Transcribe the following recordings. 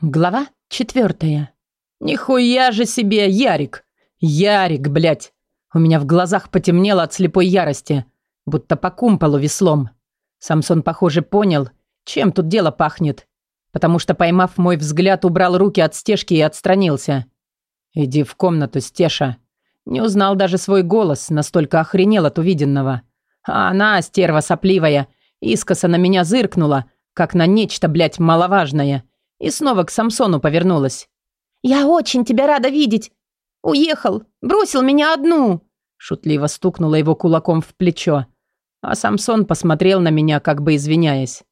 Глава четвертая. Нихуя же себе, Ярик! Ярик, блядь! У меня в глазах потемнело от слепой ярости, будто по кумполу веслом. Самсон, похоже, понял, чем тут дело пахнет, потому что, поймав мой взгляд, убрал руки от стежки и отстранился. «Иди в комнату, Стеша». Не узнал даже свой голос, настолько охренел от увиденного. А она, стерва сопливая, искоса на меня зыркнула, как на нечто, блядь, маловажное – и снова к Самсону повернулась. «Я очень тебя рада видеть. Уехал, бросил меня одну!» Шутливо стукнула его кулаком в плечо. А Самсон посмотрел на меня, как бы извиняясь.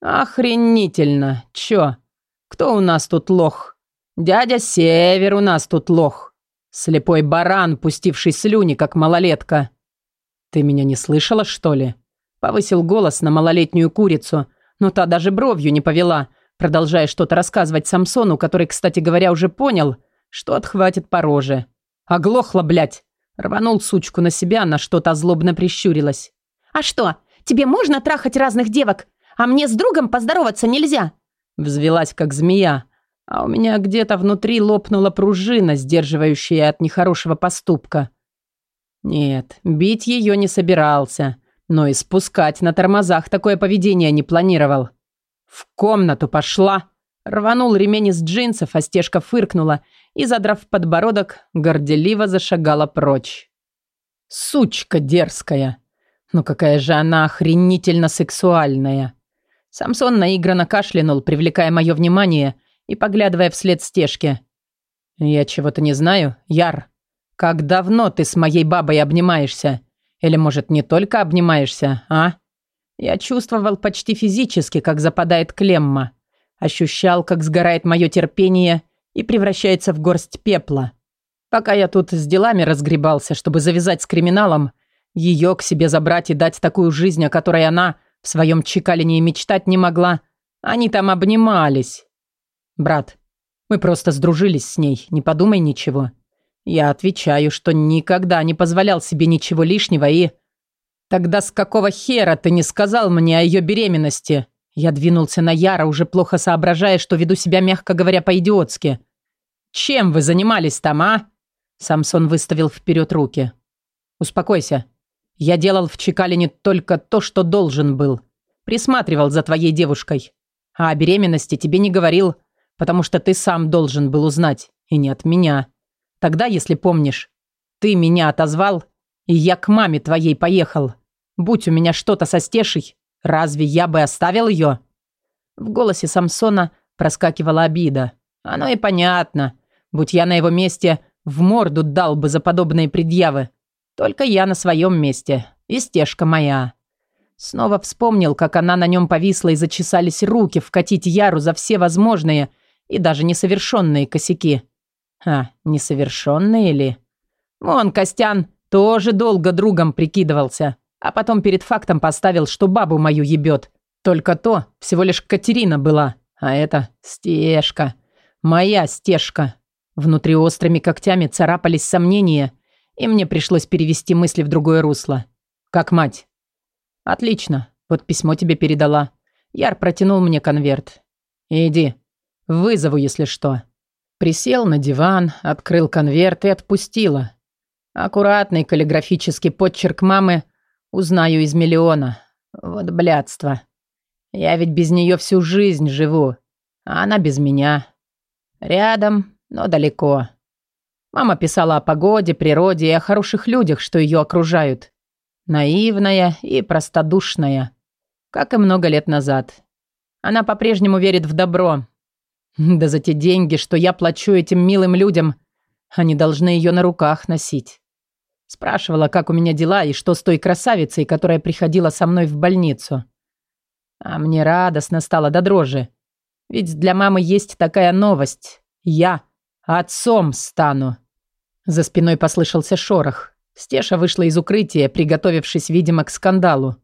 «Охренительно! Чё? Кто у нас тут лох? Дядя Север у нас тут лох. Слепой баран, пустивший слюни, как малолетка. Ты меня не слышала, что ли?» Повысил голос на малолетнюю курицу, но та даже бровью не повела – продолжая что-то рассказывать Самсону, который, кстати говоря, уже понял, что отхватит по роже. «Оглохла, блядь!» Рванул сучку на себя, на что-то злобно прищурилась. «А что, тебе можно трахать разных девок, а мне с другом поздороваться нельзя?» Взвелась, как змея, а у меня где-то внутри лопнула пружина, сдерживающая от нехорошего поступка. Нет, бить ее не собирался, но и спускать на тормозах такое поведение не планировал. «В комнату пошла!» Рванул ремень из джинсов, а стежка фыркнула и, задрав подбородок, горделиво зашагала прочь. «Сучка дерзкая! Ну какая же она охренительно сексуальная!» Самсон наигранно кашлянул, привлекая мое внимание и поглядывая вслед стежке. «Я чего-то не знаю, Яр. Как давно ты с моей бабой обнимаешься? Или, может, не только обнимаешься, а?» Я чувствовал почти физически, как западает клемма. Ощущал, как сгорает мое терпение и превращается в горсть пепла. Пока я тут с делами разгребался, чтобы завязать с криминалом, ее к себе забрать и дать такую жизнь, о которой она в своем чекалине мечтать не могла, они там обнимались. Брат, мы просто сдружились с ней, не подумай ничего. Я отвечаю, что никогда не позволял себе ничего лишнего и «Тогда с какого хера ты не сказал мне о ее беременности?» Я двинулся на Яра, уже плохо соображая, что веду себя, мягко говоря, по-идиотски. «Чем вы занимались там, а?» Самсон выставил вперед руки. «Успокойся. Я делал в Чекалине только то, что должен был. Присматривал за твоей девушкой. А о беременности тебе не говорил, потому что ты сам должен был узнать, и не от меня. Тогда, если помнишь, ты меня отозвал, и я к маме твоей поехал. Будь у меня что-то со стешей, разве я бы оставил ее?» В голосе Самсона проскакивала обида. «Оно и понятно. Будь я на его месте, в морду дал бы за подобные предъявы. Только я на своем месте. И стежка моя». Снова вспомнил, как она на нем повисла и зачесались руки вкатить Яру за все возможные и даже несовершенные косяки. А, несовершенные ли? Вон, Костян тоже долго другом прикидывался. А потом перед фактом поставил, что бабу мою ебет. Только то всего лишь Катерина была. А это стежка. Моя стежка. Внутри острыми когтями царапались сомнения, и мне пришлось перевести мысли в другое русло. Как мать. Отлично. Вот письмо тебе передала. Яр протянул мне конверт. Иди. Вызову, если что. Присел на диван, открыл конверт и отпустила. Аккуратный каллиграфический подчерк мамы Узнаю из миллиона. Вот блядство. Я ведь без нее всю жизнь живу, а она без меня. Рядом, но далеко. Мама писала о погоде, природе и о хороших людях, что ее окружают. Наивная и простодушная, как и много лет назад. Она по-прежнему верит в добро. Да за те деньги, что я плачу этим милым людям, они должны ее на руках носить. Спрашивала, как у меня дела и что с той красавицей, которая приходила со мной в больницу. А мне радостно стало до дрожи. Ведь для мамы есть такая новость. Я отцом стану. За спиной послышался шорох. Стеша вышла из укрытия, приготовившись, видимо, к скандалу.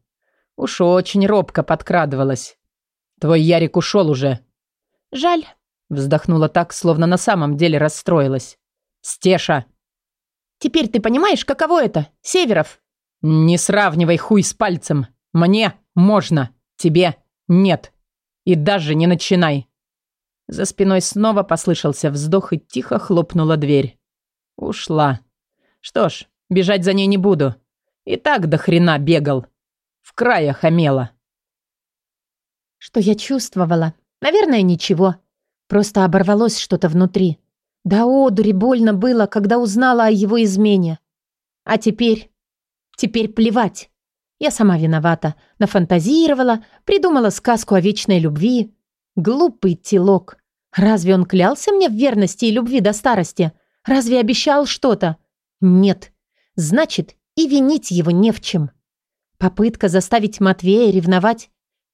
Уж очень робко подкрадывалась. «Твой Ярик ушел уже». «Жаль», — вздохнула так, словно на самом деле расстроилась. «Стеша!» Теперь ты понимаешь, каково это, Северов?» «Не сравнивай хуй с пальцем. Мне можно, тебе нет. И даже не начинай». За спиной снова послышался вздох и тихо хлопнула дверь. Ушла. Что ж, бежать за ней не буду. И так до хрена бегал. В крае хамела. Что я чувствовала? Наверное, ничего. Просто оборвалось что-то внутри. Да одури больно было, когда узнала о его измене. А теперь... Теперь плевать. Я сама виновата. Нафантазировала, придумала сказку о вечной любви. Глупый телок. Разве он клялся мне в верности и любви до старости? Разве обещал что-то? Нет. Значит, и винить его не в чем. Попытка заставить Матвея ревновать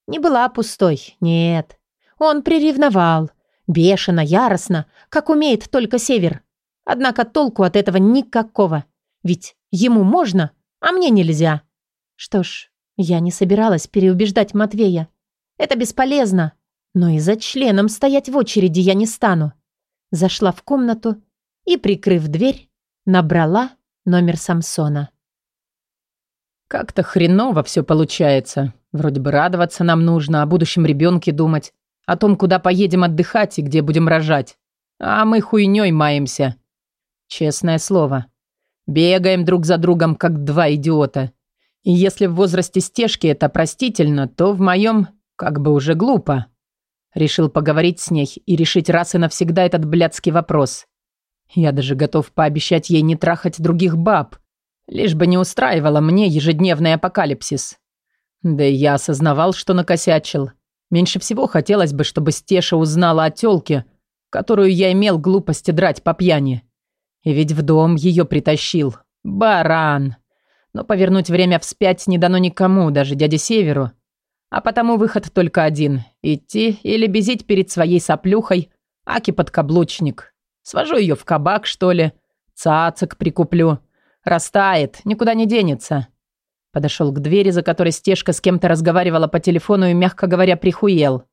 не была пустой, нет. Он приревновал. Бешено, яростно, как умеет только Север. Однако толку от этого никакого. Ведь ему можно, а мне нельзя. Что ж, я не собиралась переубеждать Матвея. Это бесполезно. Но и за членом стоять в очереди я не стану. Зашла в комнату и, прикрыв дверь, набрала номер Самсона. «Как-то хреново все получается. Вроде бы радоваться нам нужно, о будущем ребенке думать, о том, куда поедем отдыхать и где будем рожать. А мы хуйней маемся. Честное слово. Бегаем друг за другом, как два идиота. И если в возрасте стежки это простительно, то в моем как бы уже глупо. Решил поговорить с ней и решить раз и навсегда этот блядский вопрос. Я даже готов пообещать ей не трахать других баб, лишь бы не устраивала мне ежедневный апокалипсис. Да и я осознавал, что накосячил. Меньше всего хотелось бы, чтобы Стеша узнала о тёлке, которую я имел глупости драть по пьяни. И ведь в дом ее притащил. Баран. Но повернуть время вспять не дано никому, даже дяде Северу. А потому выход только один – идти или безить перед своей соплюхой, аки подкаблучник. Свожу ее в кабак, что ли, цацик прикуплю. Растает, никуда не денется. Подошел к двери, за которой Стежка с кем-то разговаривала по телефону и, мягко говоря, прихуел.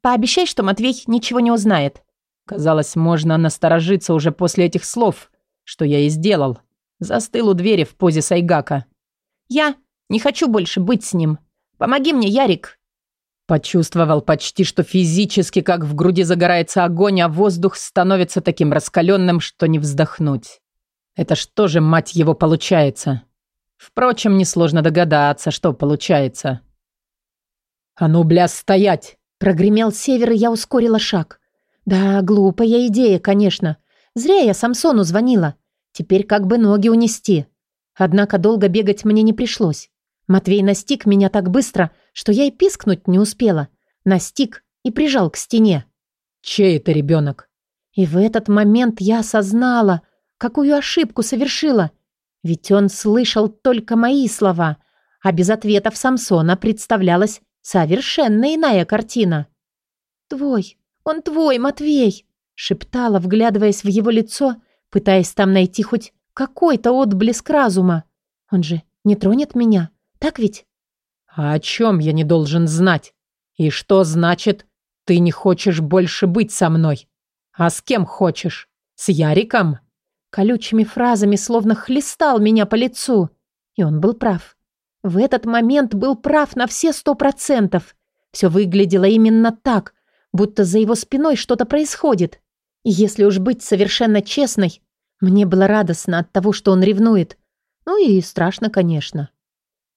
«Пообещай, что Матвей ничего не узнает». Казалось, можно насторожиться уже после этих слов, что я и сделал. Застыл у двери в позе Сайгака. «Я не хочу больше быть с ним. Помоги мне, Ярик!» Почувствовал почти, что физически, как в груди загорается огонь, а воздух становится таким раскаленным, что не вздохнуть. Это что же, мать его, получается? Впрочем, несложно догадаться, что получается. «А ну, бля, стоять!» Прогремел север, и я ускорила шаг. Да, глупая идея, конечно. Зря я Самсону звонила. Теперь как бы ноги унести. Однако долго бегать мне не пришлось. Матвей настиг меня так быстро, что я и пискнуть не успела. Настиг и прижал к стене. «Чей это ребенок?» И в этот момент я осознала, какую ошибку совершила. Ведь он слышал только мои слова, а без ответов Самсона представлялась совершенно иная картина. «Твой, он твой, Матвей!» шептала, вглядываясь в его лицо, пытаясь там найти хоть какой-то отблеск разума. «Он же не тронет меня?» Так ведь? А о чем я не должен знать? И что значит, ты не хочешь больше быть со мной? А с кем хочешь? С Яриком? Колючими фразами словно хлестал меня по лицу. И он был прав. В этот момент был прав на все сто процентов. Все выглядело именно так, будто за его спиной что-то происходит. И если уж быть совершенно честной, мне было радостно от того, что он ревнует. Ну и страшно, конечно.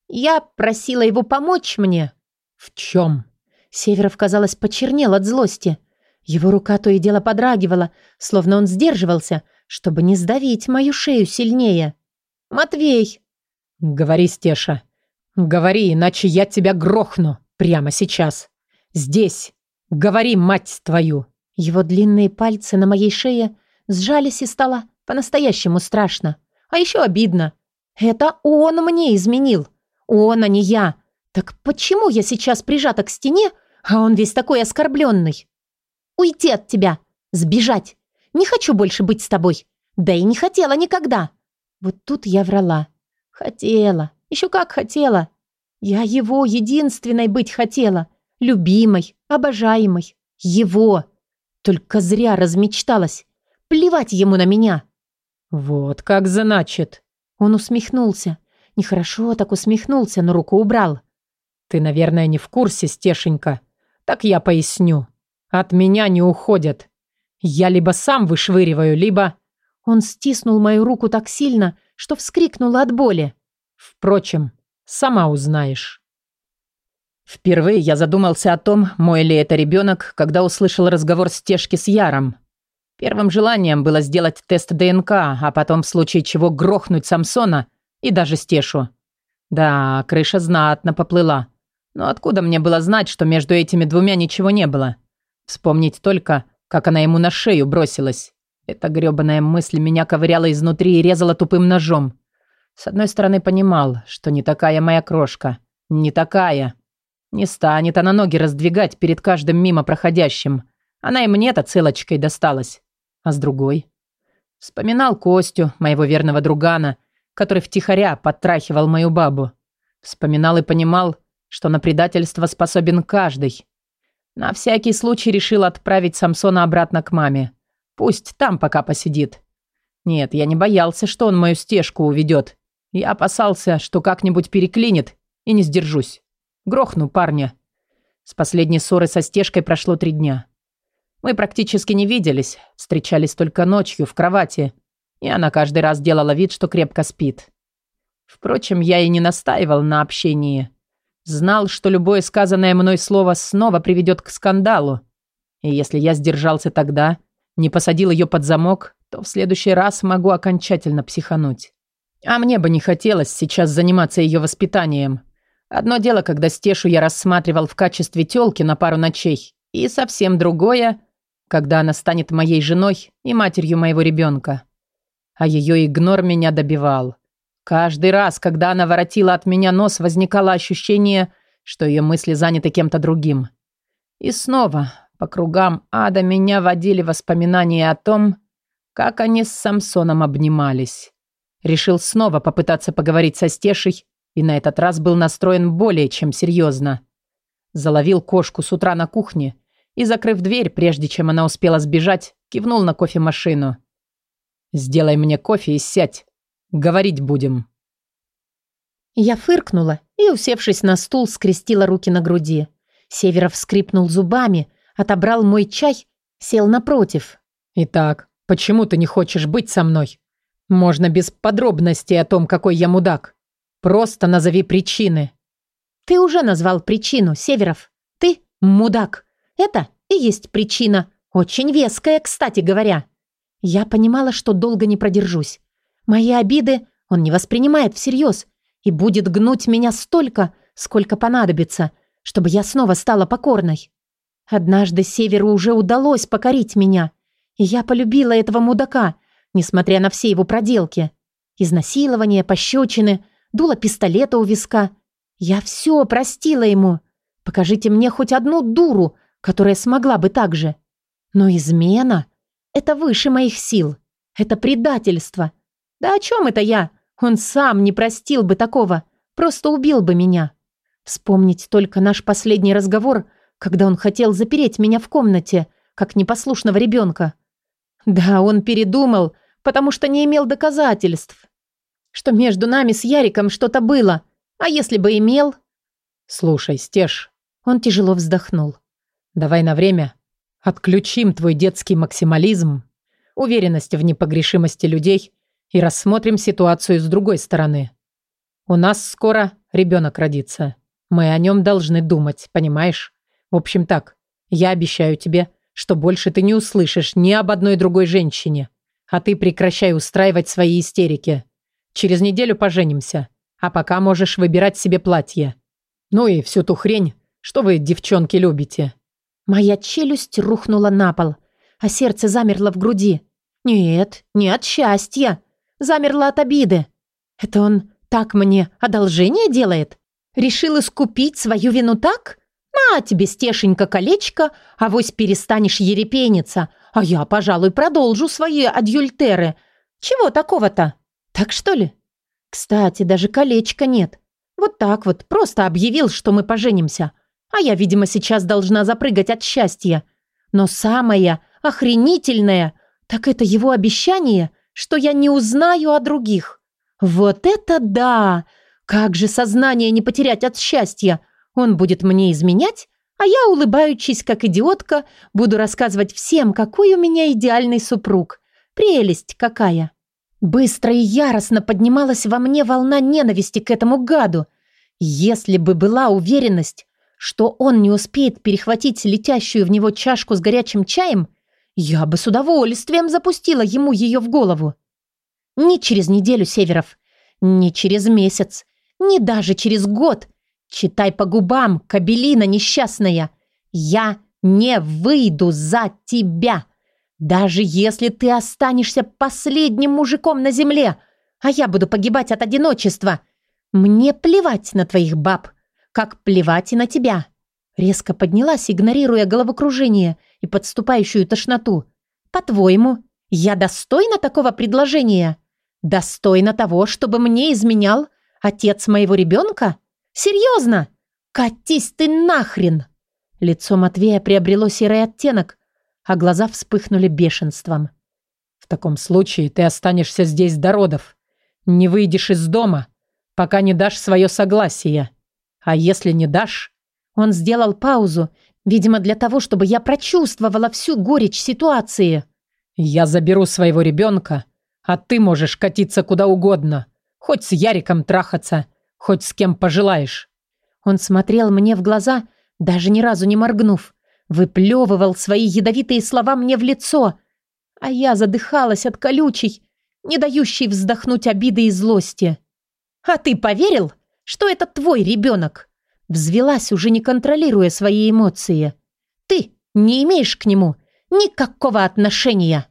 Я просила его помочь мне. В чем? Северов, казалось, почернел от злости. Его рука то и дело подрагивала, словно он сдерживался, чтобы не сдавить мою шею сильнее. «Матвей!» «Говори, Стеша. Говори, иначе я тебя грохну прямо сейчас. Здесь. Говори, мать твою!» Его длинные пальцы на моей шее сжались и стало по-настоящему страшно. А еще обидно. Это он мне изменил. Он, а не я. Так почему я сейчас прижата к стене, а он весь такой оскорбленный? Уйти от тебя. Сбежать. Не хочу больше быть с тобой. Да и не хотела никогда. Вот тут я врала. Хотела. Еще как хотела. Я его единственной быть хотела. Любимой, обожаемой. Его. Только зря размечталась. Плевать ему на меня. Вот как значит. Он усмехнулся. Нехорошо так усмехнулся, но руку убрал. «Ты, наверное, не в курсе, Стешенька. Так я поясню. От меня не уходят. Я либо сам вышвыриваю, либо... Он стиснул мою руку так сильно, что вскрикнула от боли. Впрочем, сама узнаешь. Впервые я задумался о том, мой ли это ребенок, когда услышал разговор Стежки с Яром. Первым желанием было сделать тест ДНК, а потом в случае чего грохнуть Самсона и даже Стешу. Да, крыша знатно поплыла. Но откуда мне было знать, что между этими двумя ничего не было? Вспомнить только, как она ему на шею бросилась. Эта грёбаная мысль меня ковыряла изнутри и резала тупым ножом. С одной стороны, понимал, что не такая моя крошка. Не такая. Не станет она ноги раздвигать перед каждым мимо проходящим. Она и мне-то целочкой досталась. А с другой? Вспоминал Костю, моего верного другана, который втихаря подтрахивал мою бабу. Вспоминал и понимал, что на предательство способен каждый. На всякий случай решил отправить Самсона обратно к маме. Пусть там пока посидит. Нет, я не боялся, что он мою стежку уведет. Я опасался, что как-нибудь переклинит и не сдержусь. Грохну парня. С последней ссоры со стежкой прошло три дня. Мы практически не виделись, встречались только ночью в кровати – и она каждый раз делала вид, что крепко спит. Впрочем, я и не настаивал на общении. Знал, что любое сказанное мной слово снова приведет к скандалу. И если я сдержался тогда, не посадил ее под замок, то в следующий раз могу окончательно психануть. А мне бы не хотелось сейчас заниматься ее воспитанием. Одно дело, когда Стешу я рассматривал в качестве тёлки на пару ночей, и совсем другое, когда она станет моей женой и матерью моего ребенка а ее игнор меня добивал. Каждый раз, когда она воротила от меня нос, возникало ощущение, что ее мысли заняты кем-то другим. И снова по кругам ада меня водили воспоминания о том, как они с Самсоном обнимались. Решил снова попытаться поговорить со Стешей, и на этот раз был настроен более чем серьезно. Заловил кошку с утра на кухне и, закрыв дверь, прежде чем она успела сбежать, кивнул на кофемашину. Сделай мне кофе и сядь. Говорить будем». Я фыркнула и, усевшись на стул, скрестила руки на груди. Северов скрипнул зубами, отобрал мой чай, сел напротив. «Итак, почему ты не хочешь быть со мной? Можно без подробностей о том, какой я мудак. Просто назови причины». «Ты уже назвал причину, Северов. Ты мудак. Это и есть причина. Очень веская, кстати говоря. Я понимала, что долго не продержусь. Мои обиды он не воспринимает всерьез и будет гнуть меня столько, сколько понадобится, чтобы я снова стала покорной. Однажды Северу уже удалось покорить меня, и я полюбила этого мудака, несмотря на все его проделки. Изнасилование, пощечины, дуло пистолета у виска. Я все простила ему. Покажите мне хоть одну дуру, которая смогла бы так же. Но измена... Это выше моих сил. Это предательство. Да о чем это я? Он сам не простил бы такого. Просто убил бы меня. Вспомнить только наш последний разговор, когда он хотел запереть меня в комнате, как непослушного ребенка. Да, он передумал, потому что не имел доказательств. Что между нами с Яриком что-то было. А если бы имел... Слушай, Стеж. Он тяжело вздохнул. Давай на время Отключим твой детский максимализм, уверенность в непогрешимости людей и рассмотрим ситуацию с другой стороны. У нас скоро ребенок родится. Мы о нем должны думать, понимаешь? В общем так, я обещаю тебе, что больше ты не услышишь ни об одной другой женщине, а ты прекращай устраивать свои истерики. Через неделю поженимся, а пока можешь выбирать себе платье. Ну и всю ту хрень, что вы, девчонки, любите. Моя челюсть рухнула на пол, а сердце замерло в груди. Нет, не от счастья. Замерло от обиды. Это он так мне одолжение делает? Решил искупить свою вину так? На тебе, Стешенька, колечко, авось перестанешь ерепениться, а я, пожалуй, продолжу свои адюльтеры. Чего такого-то? Так что ли? Кстати, даже колечка нет. Вот так вот, просто объявил, что мы поженимся. А я, видимо, сейчас должна запрыгать от счастья. Но самое охренительное, так это его обещание, что я не узнаю о других. Вот это да! Как же сознание не потерять от счастья? Он будет мне изменять, А я, улыбаючись, как идиотка, буду рассказывать всем, какой у меня идеальный супруг. Прелесть какая. Быстро и яростно поднималась во мне волна ненависти к этому гаду. Если бы была уверенность, что он не успеет перехватить летящую в него чашку с горячим чаем, я бы с удовольствием запустила ему ее в голову. Ни через неделю, Северов, ни через месяц, ни даже через год. Читай по губам, кабелина несчастная. Я не выйду за тебя. Даже если ты останешься последним мужиком на земле, а я буду погибать от одиночества. Мне плевать на твоих баб, как плевать и на тебя. Резко поднялась, игнорируя головокружение и подступающую тошноту. По-твоему, я достойна такого предложения? Достойна того, чтобы мне изменял отец моего ребенка? Серьезно? Катись ты нахрен! Лицо Матвея приобрело серый оттенок, а глаза вспыхнули бешенством. «В таком случае ты останешься здесь до родов. Не выйдешь из дома, пока не дашь свое согласие. А если не дашь...» Он сделал паузу, видимо, для того, чтобы я прочувствовала всю горечь ситуации. «Я заберу своего ребенка, а ты можешь катиться куда угодно. Хоть с Яриком трахаться, хоть с кем пожелаешь». Он смотрел мне в глаза, даже ни разу не моргнув, Выплевывал свои ядовитые слова мне в лицо, а я задыхалась от колючей, не дающей вздохнуть обиды и злости. «А ты поверил, что это твой ребенок?» Взвелась, уже не контролируя свои эмоции. «Ты не имеешь к нему никакого отношения!»